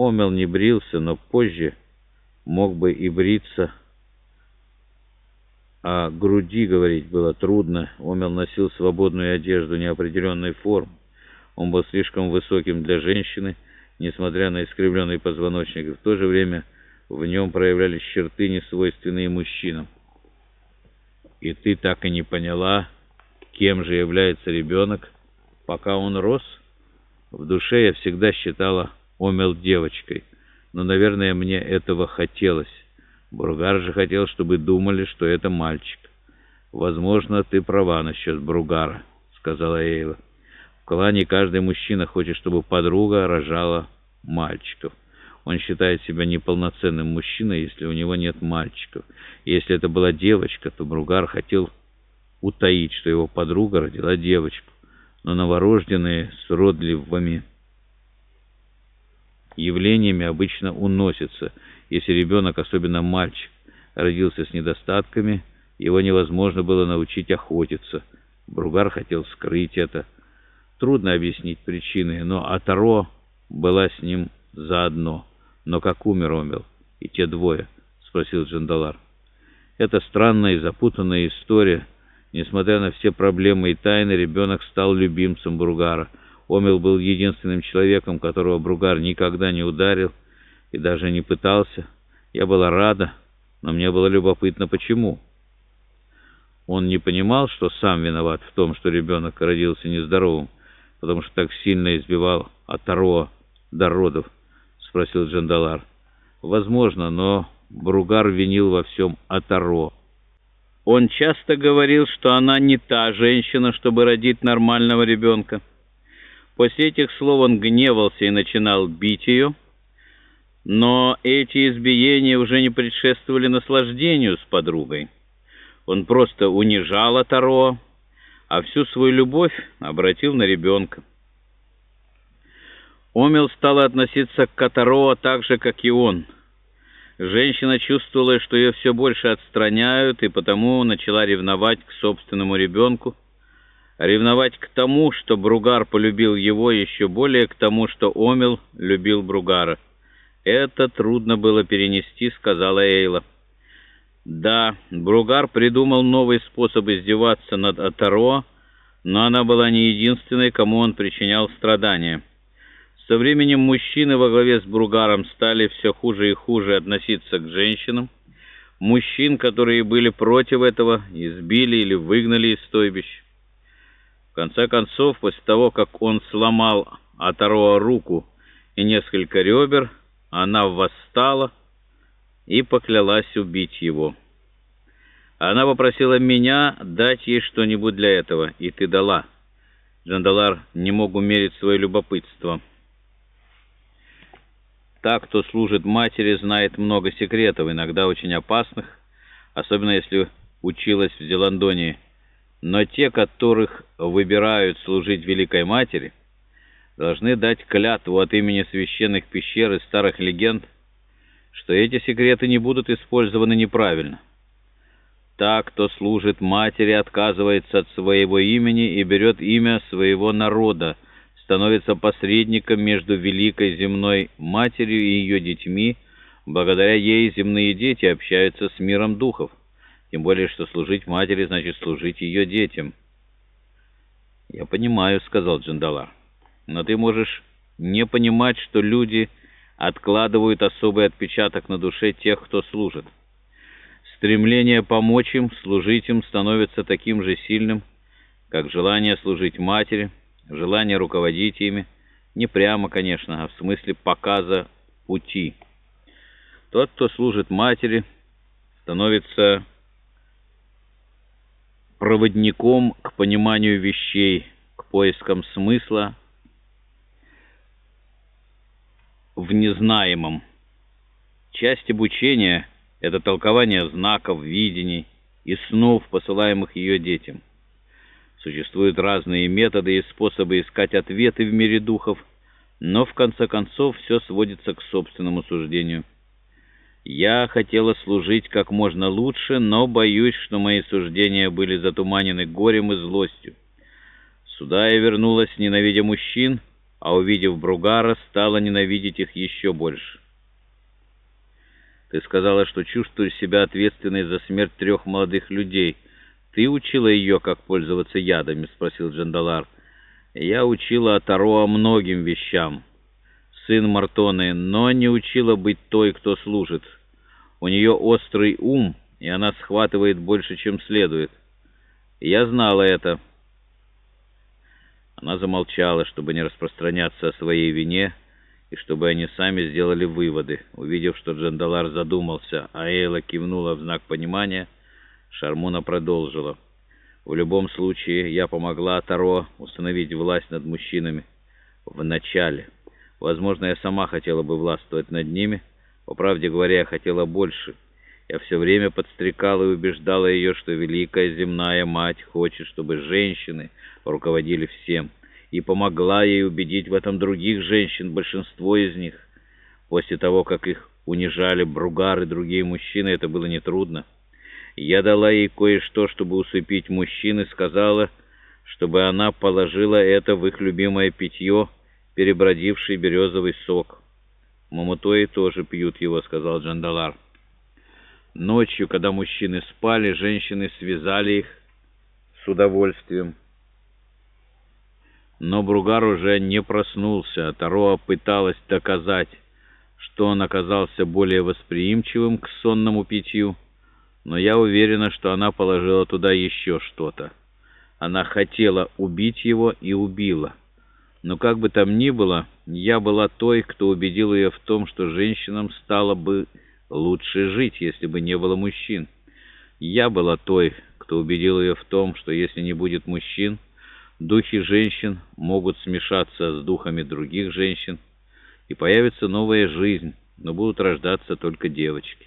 Омел не брился, но позже мог бы и бриться. О груди говорить было трудно. Омел носил свободную одежду неопределенной формы. Он был слишком высоким для женщины, несмотря на искривленный позвоночник, в то же время в нем проявлялись черты, несвойственные мужчинам. И ты так и не поняла, кем же является ребенок, пока он рос? В душе я всегда считала Омел девочкой, но, наверное, мне этого хотелось. Бругар же хотел, чтобы думали, что это мальчик. «Возможно, ты права насчет Бругара», — сказала Эйла. «В клане каждый мужчина хочет, чтобы подруга рожала мальчиков. Он считает себя неполноценным мужчиной, если у него нет мальчиков. если это была девочка, то Бругар хотел утаить, что его подруга родила девочку. Но новорожденные с родливыми явлениями обычно уносятся. Если ребенок, особенно мальчик, родился с недостатками, его невозможно было научить охотиться. Бругар хотел скрыть это. Трудно объяснить причины, но Атаро была с ним заодно. «Но как умер Омел? И те двое?» — спросил Джандалар. «Это странная и запутанная история. Несмотря на все проблемы и тайны, ребенок стал любимцем Бругара. Омел был единственным человеком, которого Бругар никогда не ударил и даже не пытался. Я была рада, но мне было любопытно, почему». Он не понимал, что сам виноват в том, что ребенок родился нездоровым, потому что так сильно избивал от Тароа до родов спросил Джандалар. «Возможно, но Бругар винил во всем Атаро. Он часто говорил, что она не та женщина, чтобы родить нормального ребенка. После этих слов он гневался и начинал бить ее, но эти избиения уже не предшествовали наслаждению с подругой. Он просто унижал Атаро, а всю свою любовь обратил на ребенка. Омел стала относиться к Катароа так же, как и он. Женщина чувствовала, что ее все больше отстраняют, и потому начала ревновать к собственному ребенку, ревновать к тому, что Бругар полюбил его, еще более к тому, что Омел любил Бругара. «Это трудно было перенести», — сказала Эйла. Да, Бругар придумал новый способ издеваться над Атаро, но она была не единственной, кому он причинял страдания. Со временем мужчины во главе с Бругаром стали все хуже и хуже относиться к женщинам. Мужчин, которые были против этого, избили или выгнали из стойбищ. В конце концов, после того, как он сломал Атароа руку и несколько ребер, она восстала и поклялась убить его. Она попросила меня дать ей что-нибудь для этого, и ты дала. Джандалар не мог умерить свое любопытство. Та, кто служит матери, знает много секретов, иногда очень опасных, особенно если училась в Зеландонии. Но те, которых выбирают служить Великой Матери, должны дать клятву от имени священных пещер и старых легенд, что эти секреты не будут использованы неправильно. Та, кто служит матери, отказывается от своего имени и берет имя своего народа, становится посредником между великой земной матерью и ее детьми. Благодаря ей земные дети общаются с миром духов. Тем более, что служить матери значит служить ее детям. «Я понимаю», — сказал Джандалар. «Но ты можешь не понимать, что люди откладывают особый отпечаток на душе тех, кто служит. Стремление помочь им, служить им становится таким же сильным, как желание служить матери — желание руководить ими, не прямо, конечно, а в смысле показа пути. Тот, кто служит матери, становится проводником к пониманию вещей, к поискам смысла в незнаемом. Часть обучения — это толкование знаков, видений и снов, посылаемых ее детям. Существуют разные методы и способы искать ответы в мире духов, но в конце концов все сводится к собственному суждению. Я хотела служить как можно лучше, но боюсь, что мои суждения были затуманены горем и злостью. Сюда я вернулась, ненавидя мужчин, а увидев Бругара, стала ненавидеть их еще больше. Ты сказала, что чувствуешь себя ответственной за смерть трех молодых людей. Ты учила ее, как пользоваться ядами?» — спросил Джандалар. «Я учила Атароа многим вещам, сын Мартоны, но не учила быть той, кто служит. У нее острый ум, и она схватывает больше, чем следует. Я знала это». Она замолчала, чтобы не распространяться о своей вине, — и чтобы они сами сделали выводы. Увидев, что Джандалар задумался, а Эйла кивнула в знак понимания, Шармуна продолжила. «В любом случае, я помогла Таро установить власть над мужчинами. В начале. Возможно, я сама хотела бы властвовать над ними. По правде говоря, я хотела больше. Я все время подстрекала и убеждала ее, что Великая Земная Мать хочет, чтобы женщины руководили всем» и помогла ей убедить в этом других женщин, большинство из них. После того, как их унижали Бругар и другие мужчины, это было нетрудно. Я дала ей кое-что, чтобы усыпить мужчин, и сказала, чтобы она положила это в их любимое питье, перебродивший березовый сок. «Мамутои тоже пьют его», — сказал Джандалар. Ночью, когда мужчины спали, женщины связали их с удовольствием. Но Бругар уже не проснулся, а Тароа пыталась доказать, что он оказался более восприимчивым к сонному питью, но я уверена, что она положила туда еще что-то. Она хотела убить его и убила. Но как бы там ни было, я была той, кто убедил ее в том, что женщинам стало бы лучше жить, если бы не было мужчин. Я была той, кто убедил ее в том, что если не будет мужчин, Духи женщин могут смешаться с духами других женщин, и появится новая жизнь, но будут рождаться только девочки.